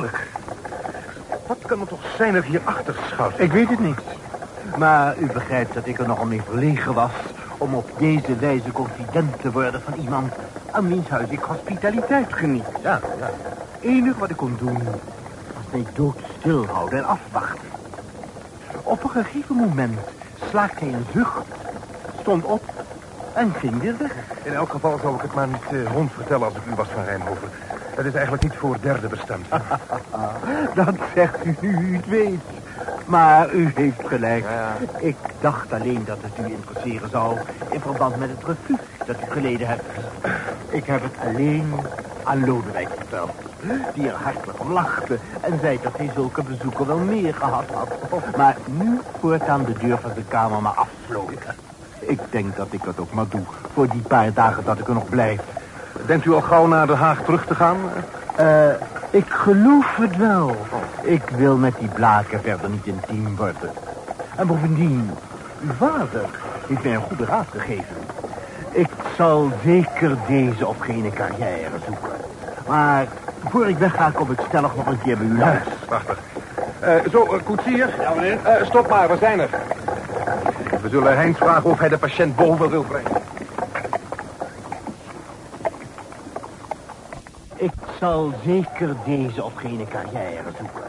verschrikkelijk. Wat kan er toch zijn er hierachter schuilt? Ik weet het niet. Maar u begrijpt dat ik er nogal mee verlegen was... om op deze wijze confident te worden van iemand... aan wiens huis ik hospitaliteit geniet. Ja, ja. Het enige wat ik kon doen... was mij doodstil houden en afwachten. Op een gegeven moment slaakte hij een zucht... stond op en ging weer weg. In elk geval zou ik het maar niet uh, rond vertellen als ik u was van Rijnhoven. Het is eigenlijk niet voor derde bestemd. Dat zegt u nu u het weet. Maar u heeft gelijk. Ja. Ik dacht alleen dat het u interesseren zou... in verband met het refuus dat u geleden hebt. Ik heb het alleen aan Lodewijk verteld. Die er hartelijk om lachte en zei dat hij zulke bezoeken wel meer gehad had. Maar nu voortaan de deur van de kamer maar afsloten. Ik denk dat ik dat ook maar doe. Voor die paar dagen dat ik er nog blijf. Denkt u al gauw naar Den Haag terug te gaan? Eh, ik geloof het wel. Ik wil met die blaken verder niet intiem worden. En bovendien, uw vader heeft mij een goede raad gegeven. Ik zal zeker deze of geen carrière zoeken. Maar voor ik wegga kom ik stellig nog een keer bij u langs. Prachtig. Uh, zo, uh, koetsier. Ja, meneer. Uh, stop maar, we zijn er. We zullen Heinz vragen of hij de patiënt boven wil brengen. Ik zal zeker deze of geen carrière zoeken.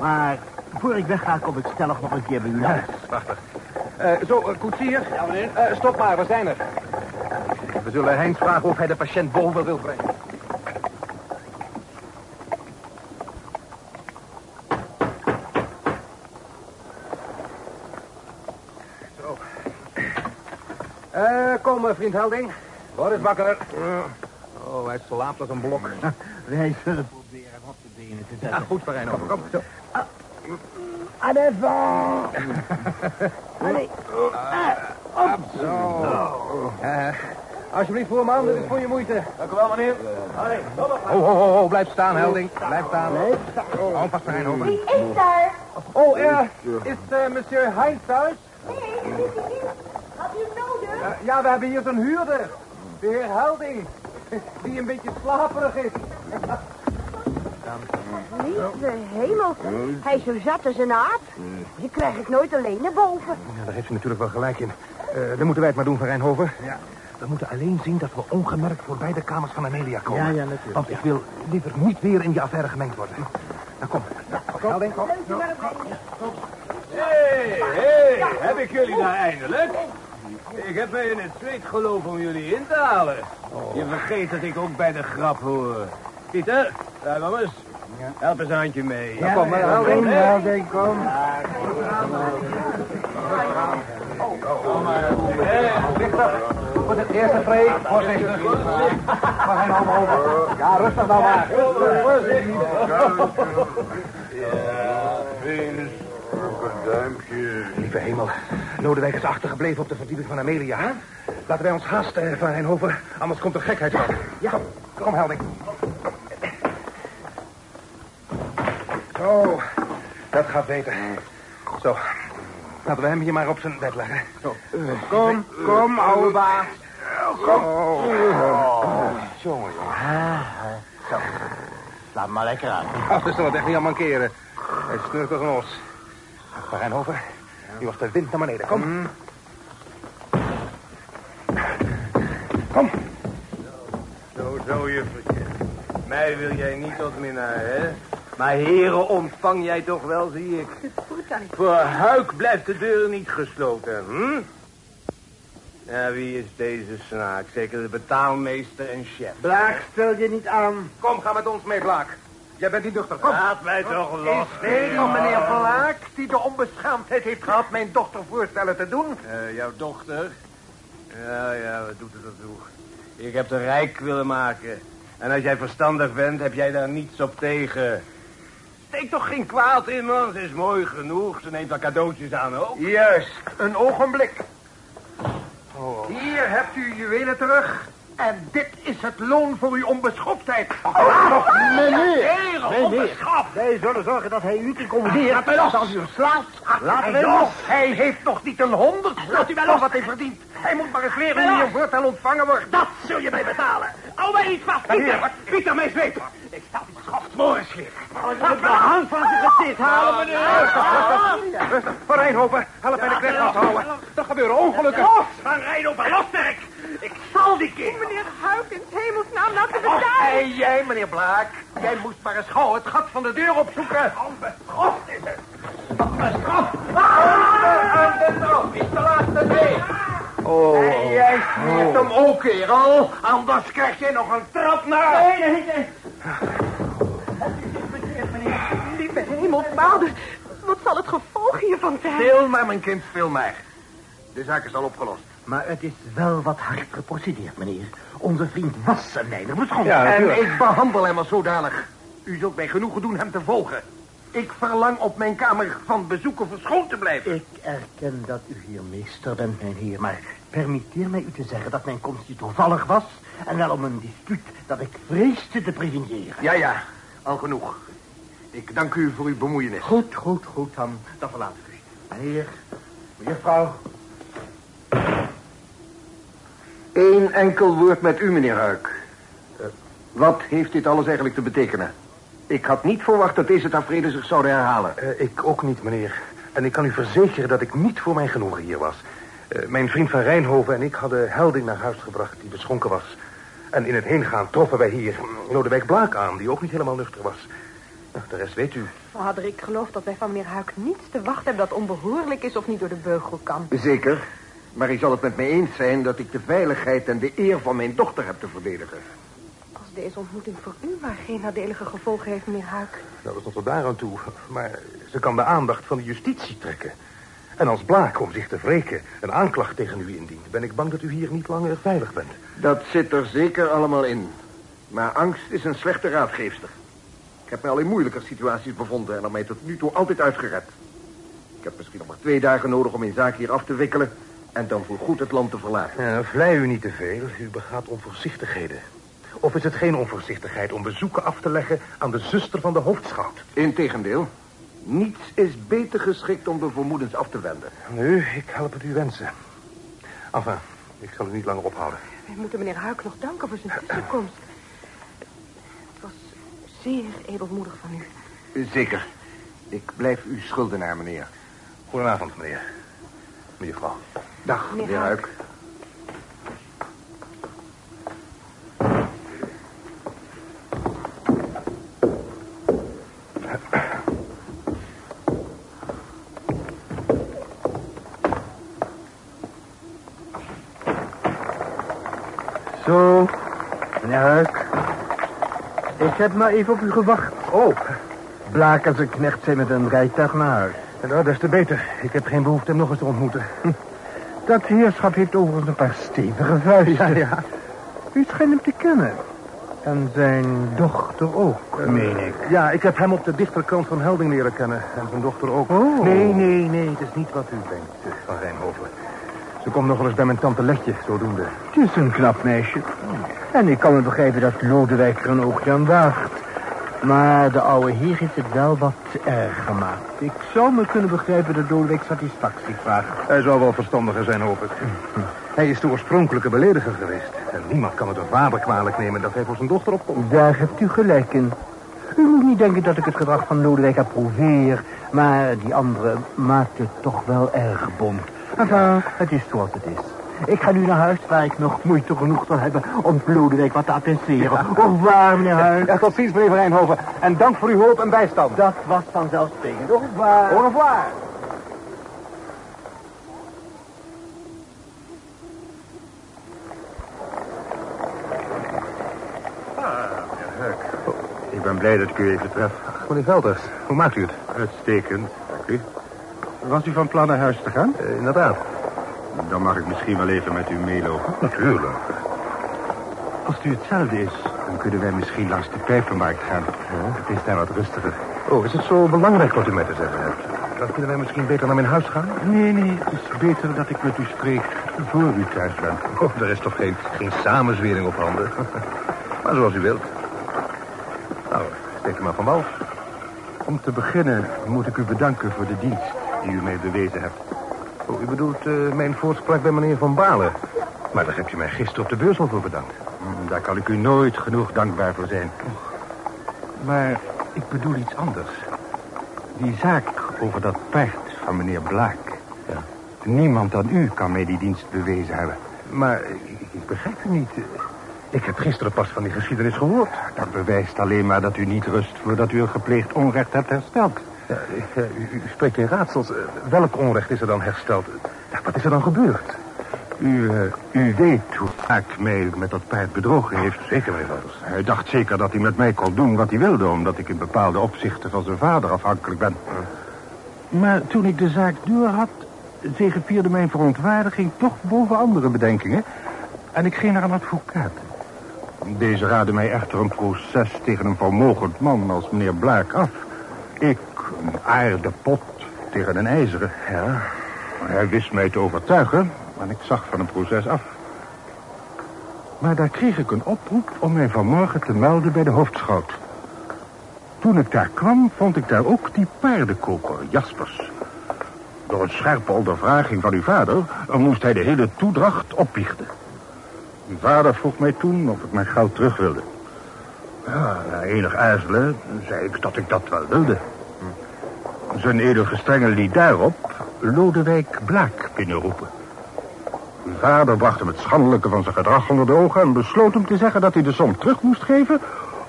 Maar voor ik wegga kom ik stellig nog een keer bij u langs. Prachtig. Uh, zo, uh, koetsier. Ja, meneer. Uh, stop maar, we zijn er. We zullen Heinz vragen of hij de patiënt boven wil brengen. Zo. kom, vriend Helding. Word eens wakker. Oh, hij slaapt als een blok. Wij zullen proberen hem op de benen te zetten. Ja, goed, over. Kom, zo. En even. Allee. Op. Zo. Uh, alsjeblieft, voorman, dit is voor je moeite. Dank u wel, meneer. Allee, ho, ho, ho, ho, blijf staan, Helding. Blijf staan. Blijf staan. Hou vast, Verijn, over. Wie is daar? Oh, ja. Is uh, monsieur Heinz thuis? Nee, dat is hij niet. Had u nodig? Uh, ja, we hebben hier zo'n huurder. De heer Helding. Die een beetje slaperig is. Lieve hemel. Hij is zo zat als een aap. Die krijg ik nooit alleen naar boven. Ja, daar heeft u natuurlijk wel gelijk in. Uh, dan moeten wij het maar doen, Van Rijnhoven. Ja. We moeten alleen zien dat we ongemerkt voorbij de kamers van Amelia komen. Ja, ja, natuurlijk. Want ik wil liever niet weer in die affaire gemengd worden. Nou, kom. Kom, Helding, kom. Hé, hé, heb ik jullie daar eindelijk? Ik heb mij in het zweet geloven om jullie in te halen. Oh. Je vergeet dat ik ook bij de grap hoor. Pieter, daar kom eens. Ja. Help eens een handje mee. Ja, kom maar, Helding, Helding, kom. Kom maar. Victor, voor het eerste vrij, voorzichtig. We gaan allemaal over. Ja, rustig nou maar. Voorzichtig. Ja, Venus. Een duimpje. Lieve hemel. Lodewijk is achtergebleven op de verdieping van Amelia. Hè? Laten wij ons haasten, Van Rijnhoven. Anders komt er gekheid van. Ja. Kom, kom Helding. Zo. Dat gaat beter. Zo. Laten we hem hier maar op zijn bed leggen. Zo. Kom, kom, oude baas. Kom. Oh. Jongen, jongen. Zo. Laat maar lekker aan. Oh, dat zal het echt niet aan mankeren. Hij snurkt als een os. Van Rijnhoven, nu was de wind naar beneden. Kom. Kom. Zo, zo, juffertje. Mij wil jij niet tot minnaar, hè? Maar heren ontvang jij toch wel, zie ik. Voor Huik blijft de deur niet gesloten, hm? Ja, wie is deze snaak? Zeker de betaalmeester en chef. Blaak, stel je niet aan. Kom, ga met ons mee, Blaak. Jij bent niet dochter, kom. Laat mij toch los. Is dit nog meneer Blaak die de onbeschaamdheid heeft gehad mijn dochter voorstellen te doen? Uh, jouw dochter? Ja, ja, wat doet het ertoe? Ik heb de rijk willen maken. En als jij verstandig bent, heb jij daar niets op tegen. Steek toch geen kwaad in, man. Ze is mooi genoeg. Ze neemt wel cadeautjes aan ook. Juist, een ogenblik. Oh. Hier hebt u uw juwelen terug. En dit is het loon voor uw onbeschoftheid. Oh, meneer. Nee, nee. schap. Wij zullen zorgen dat hij u incommodeert. Laat mij los. Als u slaat, Laat mij los. los. Hij heeft nog niet een honderd. Laat u mij los wat hij verdient. Hij moet maar eens leren hoe hij een voortaan ontvangen wordt. Dat zul je mij betalen. Hou mij niet vast, Pieter. Pieter, mijn zweep. Ik sta die schoft voor eens Laat de hand van zijn gezicht halen, meneer. Rustig, Van Rijnhoven, help mij de knecht vasthouden. Er gebeuren ongelukken. Van Rijnhoven, lossterk. Ik zal die kind. Meneer hey, jij, meneer Blaak. Jij moest maar eens gauw het gat van de deur opzoeken. God is het. Aan de trap, is de laatste twee. Oh. Jij smeert hem ook, kerel. Anders krijg je nog een trap naar. Nee, nee, nee. Lieve hemel, vader. Wat zal het gevolg hiervan zijn? Stil maar, mijn kind, stil maar. De zaak is al opgelost. Maar het is wel wat hard geprocedeerd, meneer. Onze vriend was een weinig beschonken. en ik behandel hem als zodanig. U zult mij genoegen doen hem te volgen. Ik verlang op mijn kamer van bezoeken verschoond te blijven. Ik erken dat u hier meester bent, mijn heer, maar permitteer mij u te zeggen dat mijn komst hier toevallig was en wel om een dispuut dat ik vreesde te preveniëren. Ja, ja, al genoeg. Ik dank u voor uw bemoeienis. Goed, goed, goed, dan, dan verlaat ik u. Meneer, mevrouw. Eén enkel woord met u, meneer Huik. Eh, wat heeft dit alles eigenlijk te betekenen? Ik had niet verwacht dat deze tafereelen zich zouden herhalen. Eh, ik ook niet, meneer. En ik kan u verzekeren dat ik niet voor mijn genoegen hier was. Eh, mijn vriend van Rijnhoven en ik hadden Helding naar huis gebracht die beschonken was. En in het heengaan troffen wij hier Lodewijk Blaak aan, die ook niet helemaal nuchter was. Nou, de rest weet u. Vader, ik geloof dat wij van meneer Huik niets te wachten hebben dat onbehoorlijk is of niet door de beugel kan. Zeker. Maar u zal het met mij eens zijn dat ik de veiligheid en de eer van mijn dochter heb te verdedigen. Als deze ontmoeting voor u maar geen nadelige gevolgen heeft, meneer Huik. Nou, dat is tot daar aan toe. Maar ze kan de aandacht van de justitie trekken. En als Blaak, om zich te wreken, een aanklacht tegen u indient... ben ik bang dat u hier niet langer veilig bent. Dat zit er zeker allemaal in. Maar angst is een slechte raadgeefster. Ik heb mij al in moeilijke situaties bevonden en er mij tot nu toe altijd uitgered. Ik heb misschien nog maar twee dagen nodig om mijn zaak hier af te wikkelen... en dan voor goed het land te verlaten. Ja, vlei u niet te veel. U begaat onvoorzichtigheden. Of is het geen onvoorzichtigheid om bezoeken af te leggen aan de zuster van de hoofdschout? Integendeel. Niets is beter geschikt om de vermoedens af te wenden. Nu, ik help het u wensen. Enfin, ik zal u niet langer ophouden. Wij moeten meneer Huik nog danken voor zijn tussenkomst. Het was zeer edelmoedig van u. Zeker. Ik blijf u schuldenaar, meneer. Goedenavond, meneer. Mevrouw. Dag, Meneer meneer Huik. Huik. Zo, meneer Huik. Ik heb maar even op u gewacht. Oh, Blaak en zijn knecht zijn met een rijtuig naar huis. Nou, des te beter. Ik heb geen behoefte hem nog eens te ontmoeten. Dat heerschap heeft overigens een paar stevige vuisten. Ja, ja. U schijnt hem te kennen. En zijn dochter ook, meen ik. Ja, ik heb hem op de dichterkant van Helding leren kennen. En zijn dochter ook. Oh. Nee, nee, nee. Het is niet wat u denkt, eh, Van Rijnhoven. Ze komt nog wel eens bij mijn tante Letje, zodoende. Het is een knap meisje. En ik kan me begrijpen dat Lodewijk er een oogje aan waagt. Maar de oude heer heeft het wel wat erg gemaakt. Ik zou me kunnen begrijpen dat Lodewijk satisfactie vraagt. Hij zal wel verstandiger zijn, hoop ik. Hij is de oorspronkelijke belediger geweest. En niemand kan het een vader kwalijk nemen dat hij voor zijn dochter opkomt. Daar hebt u gelijk in. U moet niet denken dat ik het gedrag van Lodewijk approveer. Maar die andere maakt het toch wel erg bond. Enfin, het is zoals het is. Ik ga nu naar huis waar ik nog moeite genoeg zal hebben om Lodewijk wat te attenderen. Of waar, meneer Huis? Ja, tot ziens, meneer Van Rijnhoven. En dank voor uw hulp en bijstand. Dat was vanzelfsprekend. Of waar? Au revoir. Ik ben blij dat ik u even tref. Ach, meneer Velders, hoe maakt u het? Uitstekend, dank u. Was u van plan naar huis te gaan? Eh, inderdaad. Dan mag ik misschien wel even met u meelopen. Natuurlijk. Als het u hetzelfde is, dan kunnen wij misschien langs de pijpenmarkt gaan. Het is daar wat rustiger. Oh, is het zo belangrijk wat u mij te zeggen hebt? Dan kunnen wij misschien beter naar mijn huis gaan? Nee, nee, het is beter dat ik met u spreek voor u thuis bent. Oh, er is toch geen, geen samenzwering op handen? maar zoals u wilt. Nou, steek er maar van wal. Om te beginnen moet ik u bedanken voor de dienst die u mij bewezen hebt. Oh, u bedoelt eh, mijn voorspraak bij meneer Van Balen. Maar daar heb je mij gisteren op de beurs al voor bedankt. Hm, Daar kan ik u nooit genoeg dankbaar voor zijn. Maar ik bedoel iets anders. Die zaak over dat paard van meneer Blaak. Ja. Niemand dan u kan mij die dienst bewezen hebben. Maar ik, ik begrijp u niet. Ik heb gisteren pas van die geschiedenis gehoord. Dat bewijst alleen maar dat u niet rust voordat u een gepleegd onrecht hebt hersteld. Ja, eh, u, spreekt in raadsels. Eh, Welk onrecht is er dan hersteld? Wat is er dan gebeurd? U, eh, u weet hoe vaak mij met dat paard bedrogen heeft. Zeker, meneer Wouters. Hij dacht zeker dat hij met mij kon doen wat hij wilde... omdat ik in bepaalde opzichten van zijn vader afhankelijk ben. Maar toen ik de zaak door had... zegevierde mijn verontwaardiging toch boven andere bedenkingen... en ik ging naar een advocaat. Deze raadde mij echter een proces tegen een vermogend man als meneer Blaak af. Ik, een aardepot tegen een ijzeren. Ja. Hij wist mij te overtuigen en ik zag van een proces af. Maar daar kreeg ik een oproep om mij vanmorgen te melden bij de hoofdschout. Toen ik daar kwam, vond ik daar ook die paardenkoper, Jaspers. Door een scherpe ondervraging van uw vader... moest hij de hele toedracht opbiechten. Uw vader vroeg mij toen of ik mijn geld terug wilde. Ja, na enig aarzelen zei ik dat ik dat wel wilde. Zijn edelgestrenge liet daarop Lodewijk Blaak binnenroepen. Uw vader bracht hem het schandelijke van zijn gedrag onder de ogen... en besloot hem te zeggen dat hij de som terug moest geven...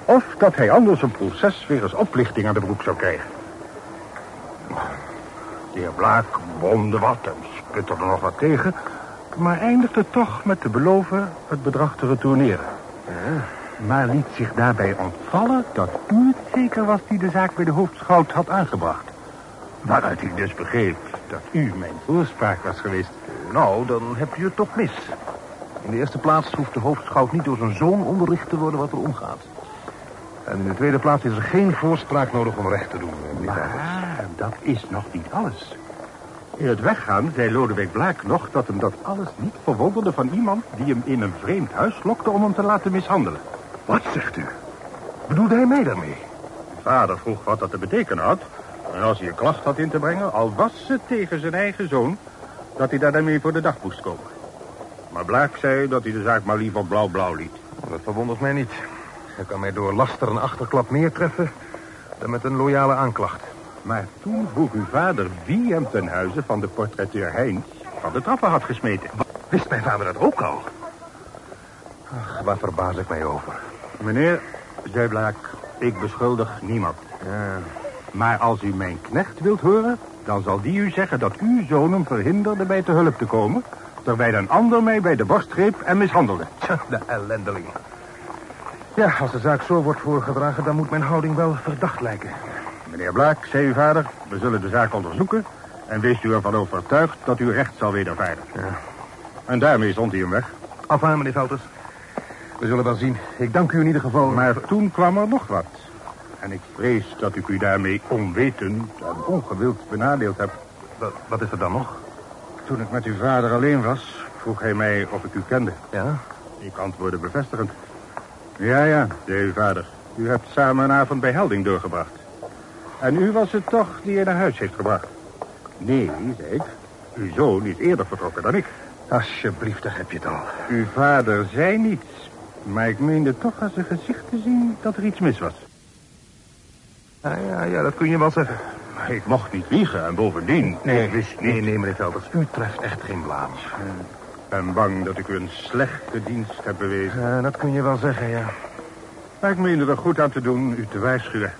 of dat hij anders een proces weer oplichting aan de broek zou krijgen. De heer Blaak bromde wat en sputterde nog wat tegen... maar eindigde toch met te beloven het bedrag te retourneren. Maar liet zich daarbij ontvallen dat u het zeker was... die de zaak bij de hoofdschout had aangebracht. Waaruit ik dus begreep dat u mijn voorspraak was geweest. Nou, dan heb je het toch mis. In de eerste plaats hoeft de hoofdschout niet door zijn zoon onderricht te worden wat er omgaat. En in de tweede plaats is er geen voorspraak nodig om recht te doen, eh. Maar dat is nog niet alles. In het weggaan zei Lodewijk Blaak nog dat hem dat alles niet verwonderde van iemand... die hem in een vreemd huis lokte om hem te laten mishandelen. Wat zegt u? Bedoelde hij mij daarmee? Vader vroeg wat dat te betekenen had. En als hij een klacht had in te brengen, al was het tegen zijn eigen zoon... dat hij daar dan mee voor de dag moest komen. Maar Blaak zei dat hij de zaak maar liever blauw-blauw liet. Dat verwondert mij niet. Hij kan mij door laster en achterklap meer treffen... dan met een loyale aanklacht. Maar toen vroeg uw vader wie hem ten huize van de portretteur Heinz van de trappen had gesmeten. Wist mijn vader dat ook al? Ach, waar verbaas ik mij over. Meneer, zei Blaak, ik beschuldig niemand. Ja, Maar als u mijn knecht wilt horen, dan zal die u zeggen dat uw zoon hem verhinderde mij te hulp te komen... terwijl een ander mij bij de borst greep en mishandelde. tja, de ellendeling. Ja, als de zaak zo wordt voorgedragen, dan moet mijn houding wel verdacht lijken. Meneer Blaak, zei uw vader, we zullen de zaak onderzoeken... en wees u ervan overtuigd dat u recht zal wedervaren. Ja. En daarmee zond hij hem weg. Afaan, meneer Velters. We zullen wel zien. Ik dank u in ieder geval. Maar toen kwam er nog wat. En ik vrees dat ik u daarmee onwetend en ongewild benadeeld heb. Wat, wat is er dan nog? Toen ik met uw vader alleen was, vroeg hij mij of ik u kende. Ja? Ik antwoordde bevestigend. Ja, ja, zei uw vader. U hebt samen een avond bij Helding doorgebracht. En u was het toch die je naar huis heeft gebracht? Nee, zei ik. Uw zoon is eerder vertrokken dan ik. Alsjeblieft, daar heb je het al. Uw vader zei niets. Maar ik meende toch aan zijn gezicht te zien dat er iets mis was. Ja, ja, ja, dat kun je wel zeggen. Maar ik mocht niet liegen en bovendien... Nee, ik wist nee, niet... nee, meneer Velters. U treft echt geen blaam. Ik ben bang dat ik u een slechte dienst heb bewezen. Ja, dat kun je wel zeggen, ja. Maar ik meende er goed aan te doen u te waarschuwen.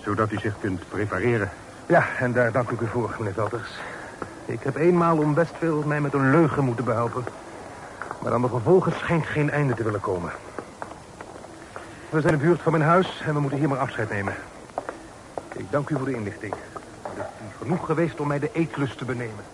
Zodat u zich kunt prepareren. Ja, en daar dank ik u voor, meneer Velters. Ik heb eenmaal om best veel mij met een leugen moeten behelpen. Maar aan de gevolgen schijnt geen einde te willen komen. We zijn in de buurt van mijn huis en we moeten hier maar afscheid nemen. Ik dank u voor de inlichting. Het is genoeg geweest om mij de eetlust te benemen.